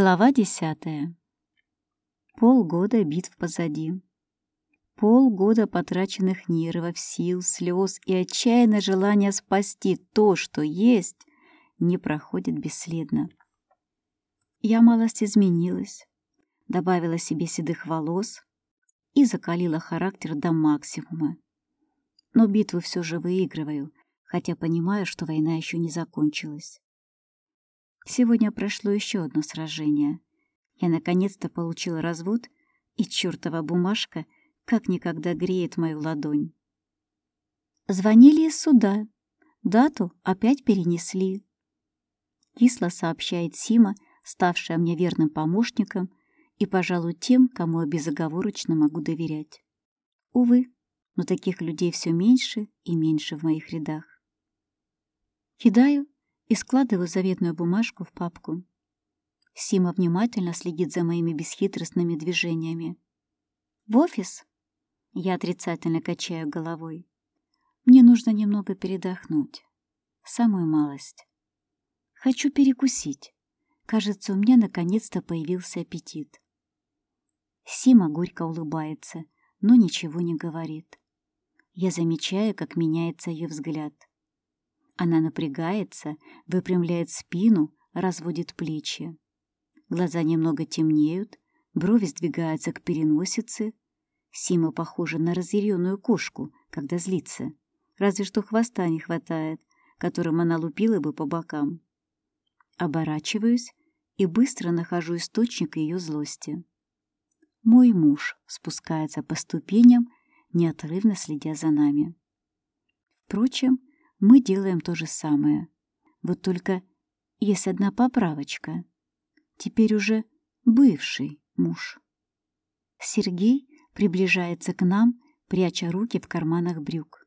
Глава десятая. Полгода битв позади. Полгода потраченных нервов, сил, слез и отчаянное желание спасти то, что есть, не проходит бесследно. Я малость изменилась, добавила себе седых волос и закалила характер до максимума. Но битву все же выигрываю, хотя понимаю, что война еще не закончилась. Сегодня прошло еще одно сражение. Я наконец-то получила развод, и чертова бумажка как никогда греет мою ладонь. Звонили из суда. Дату опять перенесли. Кисло сообщает Сима, ставшая мне верным помощником и, пожалуй, тем, кому я безоговорочно могу доверять. Увы, но таких людей все меньше и меньше в моих рядах. Кидаю и складываю заветную бумажку в папку. Сима внимательно следит за моими бесхитростными движениями. «В офис?» Я отрицательно качаю головой. «Мне нужно немного передохнуть. Самую малость. Хочу перекусить. Кажется, у меня наконец-то появился аппетит». Сима горько улыбается, но ничего не говорит. Я замечаю, как меняется ее взгляд. Она напрягается, выпрямляет спину, разводит плечи. Глаза немного темнеют, брови сдвигаются к переносице. Сима похожа на разъяренную кошку, когда злится. Разве что хвоста не хватает, которым она лупила бы по бокам. Оборачиваюсь и быстро нахожу источник ее злости. Мой муж спускается по ступеням, неотрывно следя за нами. Впрочем, мы делаем то же самое. Вот только есть одна поправочка. Теперь уже бывший муж. Сергей приближается к нам, пряча руки в карманах брюк.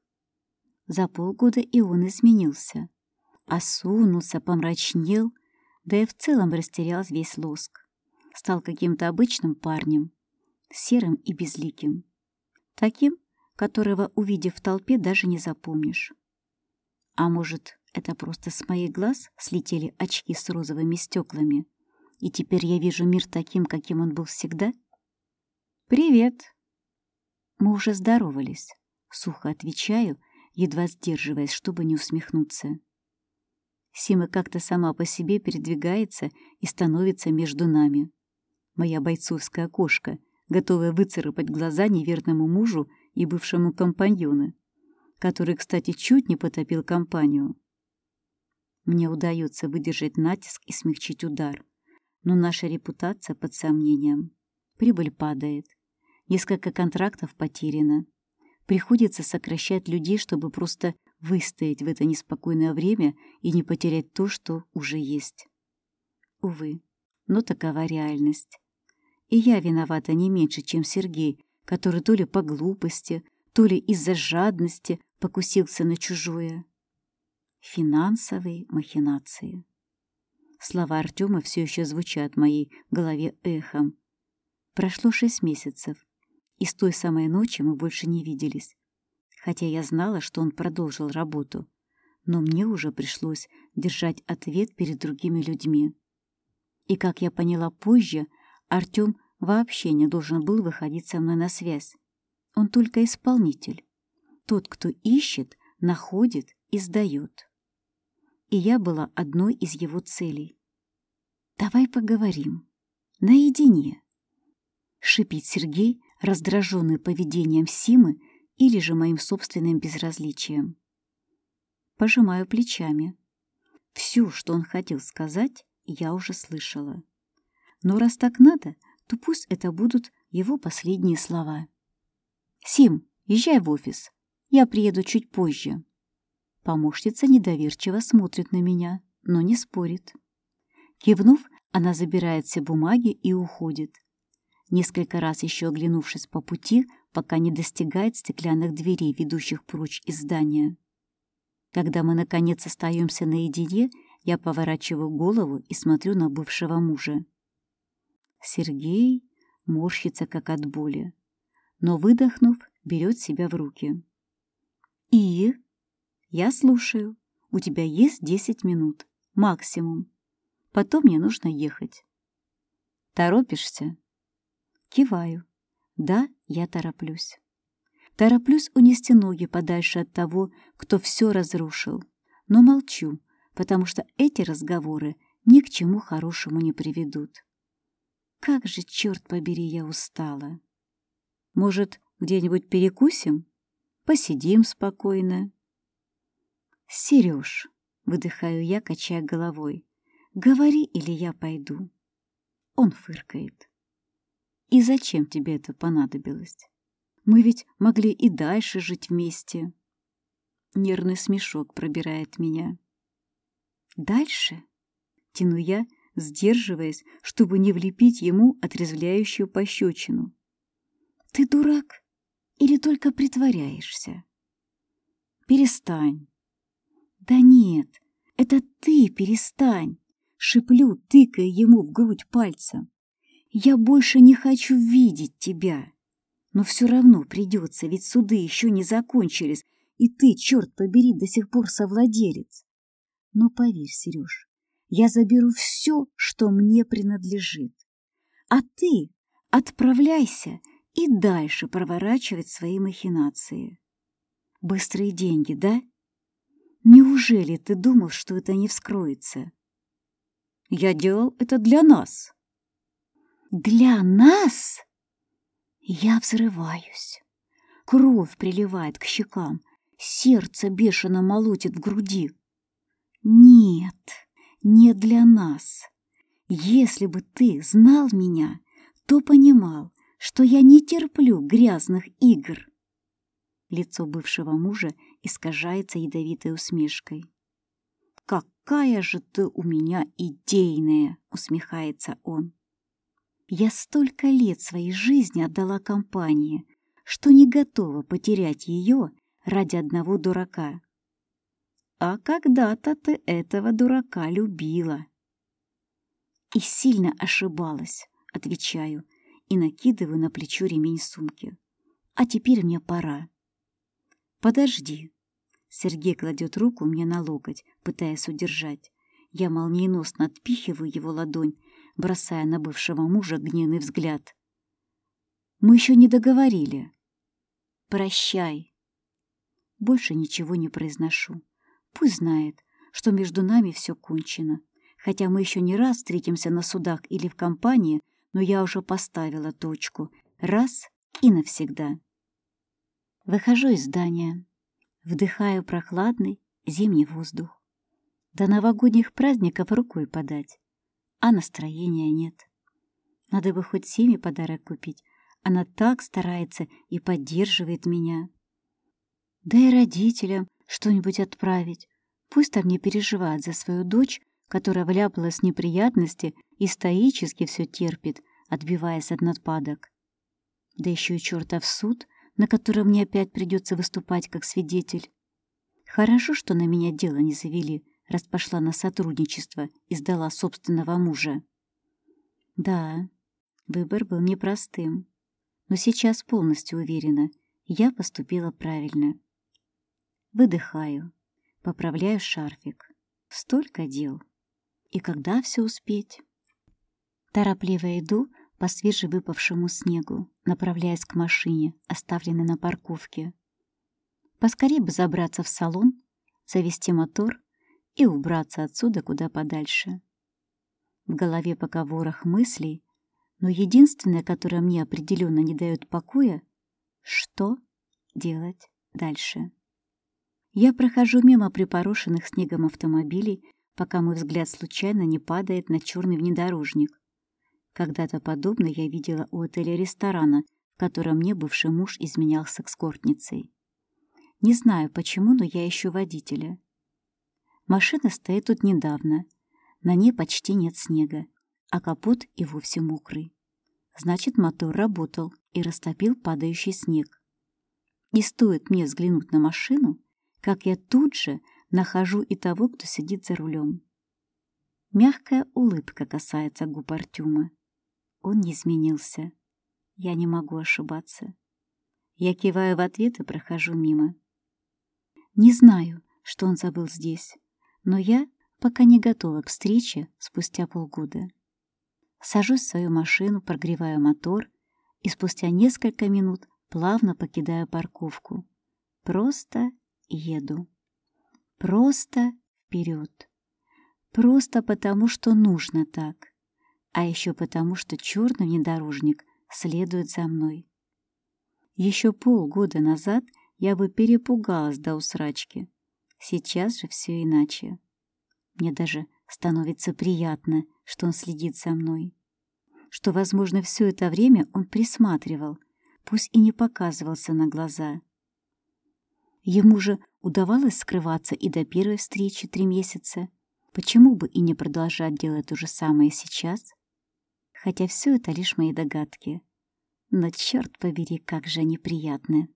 За полгода и он изменился. Осунулся, помрачнел, да и в целом растерял весь лоск. Стал каким-то обычным парнем, серым и безликим. Таким, которого, увидев в толпе, даже не запомнишь. А может, это просто с моих глаз слетели очки с розовыми стеклами, и теперь я вижу мир таким, каким он был всегда? «Привет!» Мы уже здоровались. Сухо отвечаю, едва сдерживаясь, чтобы не усмехнуться. Сима как-то сама по себе передвигается и становится между нами. Моя бойцовская кошка, готовая выцарапать глаза неверному мужу и бывшему компаньону который, кстати, чуть не потопил компанию. Мне удается выдержать натиск и смягчить удар, но наша репутация под сомнением. Прибыль падает. Несколько контрактов потеряно. Приходится сокращать людей, чтобы просто выстоять в это неспокойное время и не потерять то, что уже есть. Увы, но такова реальность. И я виновата не меньше, чем Сергей, который то ли по глупости, то ли из-за жадности покусился на чужое. Финансовые махинации. Слова Артема все еще звучат в моей голове эхом. Прошло шесть месяцев, и с той самой ночи мы больше не виделись. Хотя я знала, что он продолжил работу, но мне уже пришлось держать ответ перед другими людьми. И, как я поняла позже, Артем вообще не должен был выходить со мной на связь. Он только исполнитель. Тот, кто ищет, находит и сдает. И я была одной из его целей. «Давай поговорим. Наедине», — шипит Сергей, раздраженный поведением Симы или же моим собственным безразличием. Пожимаю плечами. Все, что он хотел сказать, я уже слышала. Но раз так надо, то пусть это будут его последние слова. «Сим, езжай в офис. Я приеду чуть позже». Помощница недоверчиво смотрит на меня, но не спорит. Кивнув, она забирает все бумаги и уходит. Несколько раз еще оглянувшись по пути, пока не достигает стеклянных дверей, ведущих прочь из здания. Когда мы, наконец, остаемся наедине, я поворачиваю голову и смотрю на бывшего мужа. Сергей морщится, как от боли но, выдохнув, берет себя в руки. «И?» «Я слушаю. У тебя есть десять минут. Максимум. Потом мне нужно ехать». Торопишься? Киваю. Да, я тороплюсь. Тороплюсь унести ноги подальше от того, кто все разрушил. Но молчу, потому что эти разговоры ни к чему хорошему не приведут. Как же, черт побери, я устала. Может, где-нибудь перекусим? Посидим спокойно. Сереж, выдыхаю я, качая головой, говори или я пойду. Он фыркает. И зачем тебе это понадобилось? Мы ведь могли и дальше жить вместе. Нервный смешок пробирает меня. Дальше? Тяну я, сдерживаясь, чтобы не влепить ему отрезвляющую пощечину. Ты дурак или только притворяешься? Перестань. Да нет, это ты перестань. Шиплю, тыкая ему в грудь пальцем. Я больше не хочу видеть тебя. Но все равно придется, ведь суды еще не закончились, и ты, черт побери, до сих пор совладелец. Но поверь, Сереж, я заберу все, что мне принадлежит. А ты отправляйся и дальше проворачивать свои махинации. Быстрые деньги, да? Неужели ты думал, что это не вскроется? Я делал это для нас. Для нас? Я взрываюсь. Кровь приливает к щекам, сердце бешено молотит в груди. Нет, не для нас. Если бы ты знал меня, то понимал, что я не терплю грязных игр. Лицо бывшего мужа искажается ядовитой усмешкой. «Какая же ты у меня идейная!» — усмехается он. «Я столько лет своей жизни отдала компании, что не готова потерять ее ради одного дурака. А когда-то ты этого дурака любила». «И сильно ошибалась», — отвечаю, и накидываю на плечо ремень сумки. А теперь мне пора. Подожди. Сергей кладет руку мне на локоть, пытаясь удержать. Я молниеносно отпихиваю его ладонь, бросая на бывшего мужа гневный взгляд. Мы еще не договорили. Прощай. Больше ничего не произношу. Пусть знает, что между нами все кончено. Хотя мы еще не раз встретимся на судах или в компании, но я уже поставила точку раз и навсегда. Выхожу из здания, вдыхаю прохладный зимний воздух. До новогодних праздников рукой подать, а настроения нет. Надо бы хоть Симе подарок купить. Она так старается и поддерживает меня. Да и родителям что-нибудь отправить. Пусть там не переживают за свою дочь, которая вляпалась в неприятности и стоически все терпит, отбиваясь от нападок. Да еще и чертов суд, на котором мне опять придется выступать как свидетель. Хорошо, что на меня дело не завели, раз пошла на сотрудничество и сдала собственного мужа. Да, выбор был непростым, но сейчас полностью уверена, я поступила правильно. Выдыхаю, поправляю шарфик. Столько дел. И когда все успеть? Торопливо иду по свежевыпавшему снегу, направляясь к машине, оставленной на парковке. Поскорее бы забраться в салон, завести мотор и убраться отсюда куда подальше. В голове пока ворох мыслей, но единственное, которое мне определенно не дает покоя, что делать дальше. Я прохожу мимо припорошенных снегом автомобилей, пока мой взгляд случайно не падает на черный внедорожник. Когда-то подобно я видела у отеля-ресторана, в котором мне бывший муж изменял с экскортницей. Не знаю почему, но я ищу водителя. Машина стоит тут недавно. На ней почти нет снега, а капот и вовсе мокрый. Значит, мотор работал и растопил падающий снег. И стоит мне взглянуть на машину, как я тут же нахожу и того, кто сидит за рулем. Мягкая улыбка касается губ Артема. Он не изменился. Я не могу ошибаться. Я киваю в ответ и прохожу мимо. Не знаю, что он забыл здесь, но я пока не готова к встрече спустя полгода. Сажусь в свою машину, прогреваю мотор и спустя несколько минут плавно покидаю парковку. Просто еду. Просто вперед. Просто потому, что нужно так. А еще потому, что черный внедорожник следует за мной. Еще полгода назад я бы перепугалась до усрачки. Сейчас же все иначе. Мне даже становится приятно, что он следит за мной. Что, возможно, все это время он присматривал, пусть и не показывался на глаза. Ему же удавалось скрываться и до первой встречи три месяца. Почему бы и не продолжать делать то же самое сейчас? Хотя все это лишь мои догадки. Но, черт побери, как же неприятно.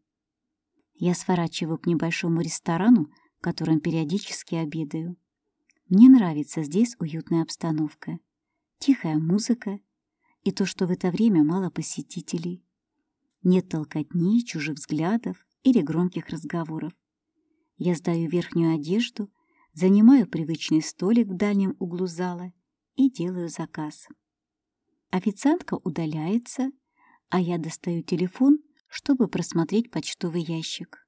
Я сворачиваю к небольшому ресторану, в котором периодически обедаю. Мне нравится здесь уютная обстановка, тихая музыка и то, что в это время мало посетителей. Нет толкотни, чужих взглядов или громких разговоров. Я сдаю верхнюю одежду, занимаю привычный столик в дальнем углу зала и делаю заказ. Официантка удаляется, а я достаю телефон, чтобы просмотреть почтовый ящик.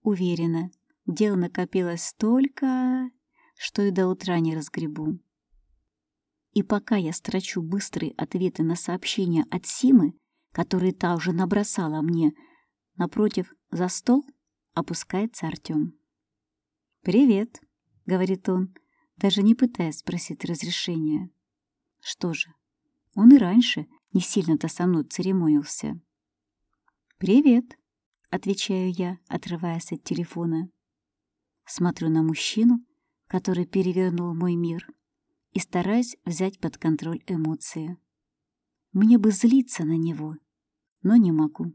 Уверена, дел накопилось столько, что и до утра не разгребу. И пока я строчу быстрые ответы на сообщения от Симы, которые та уже набросала мне, напротив за стол опускается Артем. «Привет», — говорит он, даже не пытаясь спросить разрешения. Что же, он и раньше не сильно-то со мной церемонился. «Привет», — отвечаю я, отрываясь от телефона. Смотрю на мужчину, который перевернул мой мир, и стараюсь взять под контроль эмоции. Мне бы злиться на него, но не могу.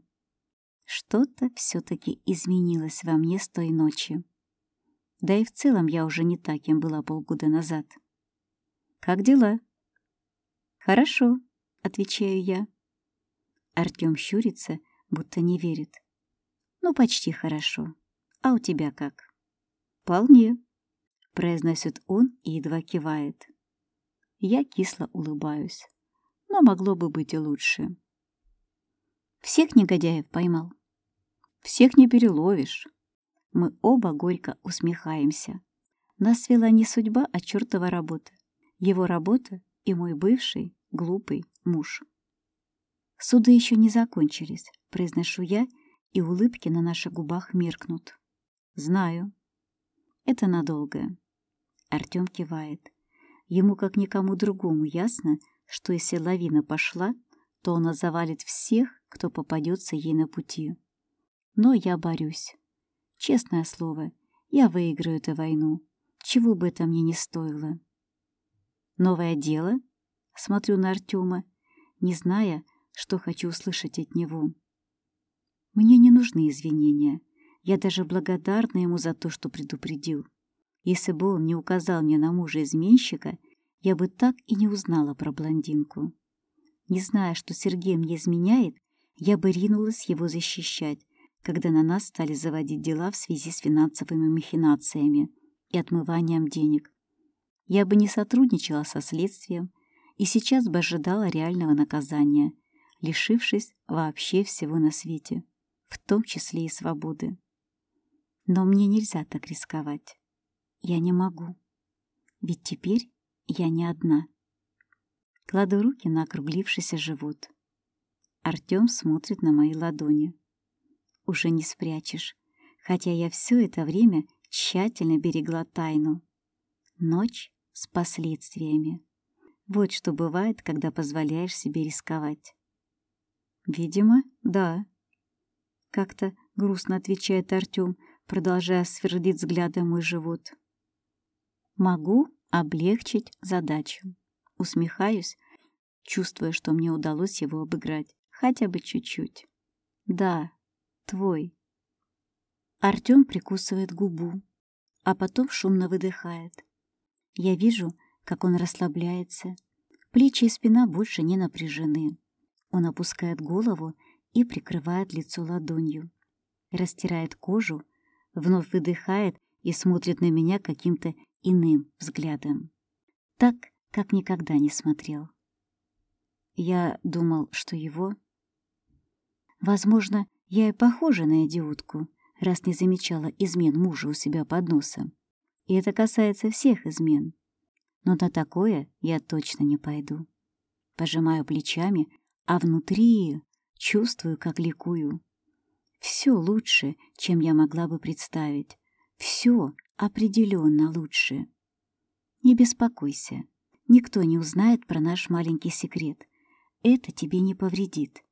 Что-то все-таки изменилось во мне с той ночи. Да и в целом я уже не так, кем была полгода назад. «Как дела?» «Хорошо», — отвечаю я. Артем щурится, будто не верит. «Ну, почти хорошо. А у тебя как?» «Вполне», — произносит он и едва кивает. Я кисло улыбаюсь, но могло бы быть и лучше. Всех негодяев поймал. Всех не переловишь. Мы оба горько усмехаемся. Нас свела не судьба, а чертова работа. Его работа и мой бывший, глупый муж. Суды еще не закончились, произношу я, и улыбки на наших губах меркнут. Знаю. Это надолго. Артем кивает. Ему, как никому другому, ясно, что если лавина пошла, то она завалит всех, кто попадется ей на пути. Но я борюсь. Честное слово, я выиграю эту войну, чего бы это мне не стоило. Новое дело? Смотрю на Артема, не зная, что хочу услышать от него. Мне не нужны извинения. Я даже благодарна ему за то, что предупредил. Если бы он не указал мне на мужа-изменщика, я бы так и не узнала про блондинку. Не зная, что Сергей мне изменяет, я бы ринулась его защищать, когда на нас стали заводить дела в связи с финансовыми махинациями и отмыванием денег. Я бы не сотрудничала со следствием и сейчас бы ожидала реального наказания, лишившись вообще всего на свете, в том числе и свободы. Но мне нельзя так рисковать. Я не могу. Ведь теперь я не одна. Кладу руки на округлившийся живот. Артем смотрит на мои ладони. Уже не спрячешь, хотя я все это время тщательно берегла тайну. Ночь с последствиями. Вот что бывает, когда позволяешь себе рисковать. Видимо, да. Как-то грустно отвечает Артем, продолжая сверлить взглядом мой живот. Могу облегчить задачу. Усмехаюсь, чувствуя, что мне удалось его обыграть, хотя бы чуть-чуть. Да, твой. Артем прикусывает губу, а потом шумно выдыхает. Я вижу, как он расслабляется. Плечи и спина больше не напряжены. Он опускает голову и прикрывает лицо ладонью. Растирает кожу, вновь выдыхает и смотрит на меня каким-то иным взглядом. Так, как никогда не смотрел. Я думал, что его... Возможно, я и похожа на идиотку, раз не замечала измен мужа у себя под носом. И это касается всех измен. Но на такое я точно не пойду. Пожимаю плечами, а внутри чувствую, как ликую. Все лучше, чем я могла бы представить. Все определенно лучше. Не беспокойся. Никто не узнает про наш маленький секрет. Это тебе не повредит.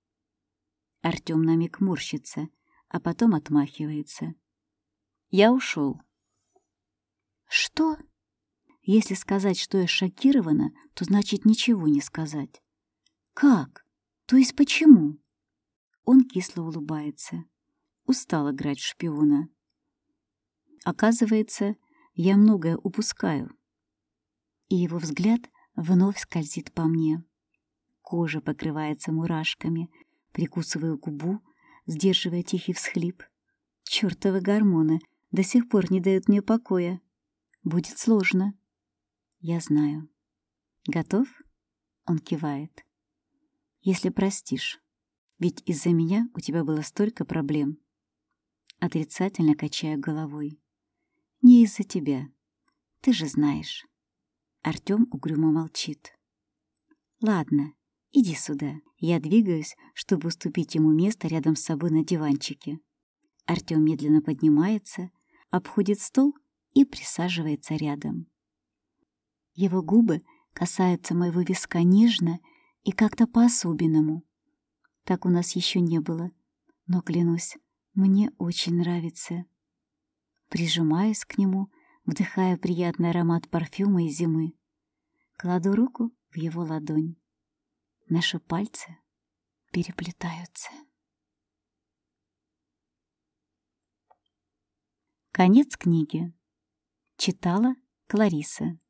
Артем на миг морщится, а потом отмахивается. Я ушел. Что? Если сказать, что я шокирована, то значит ничего не сказать. Как? То есть почему? Он кисло улыбается. Устал играть в шпиона. Оказывается, я многое упускаю. И его взгляд вновь скользит по мне. Кожа покрывается мурашками, прикусываю губу, сдерживая тихий всхлип. Чёртовы гормоны до сих пор не дают мне покоя. Будет сложно. Я знаю. Готов? Он кивает. Если простишь. Ведь из-за меня у тебя было столько проблем. Отрицательно качаю головой. Не из-за тебя. Ты же знаешь. Артём угрюмо молчит. Ладно, иди сюда. Я двигаюсь, чтобы уступить ему место рядом с собой на диванчике. Артём медленно поднимается, обходит стол и присаживается рядом. Его губы касаются моего виска нежно и как-то по-особенному. Так у нас еще не было, но, клянусь, мне очень нравится. Прижимаюсь к нему, вдыхая приятный аромат парфюма и зимы. Кладу руку в его ладонь. Наши пальцы переплетаются. Конец книги. Читала Клариса.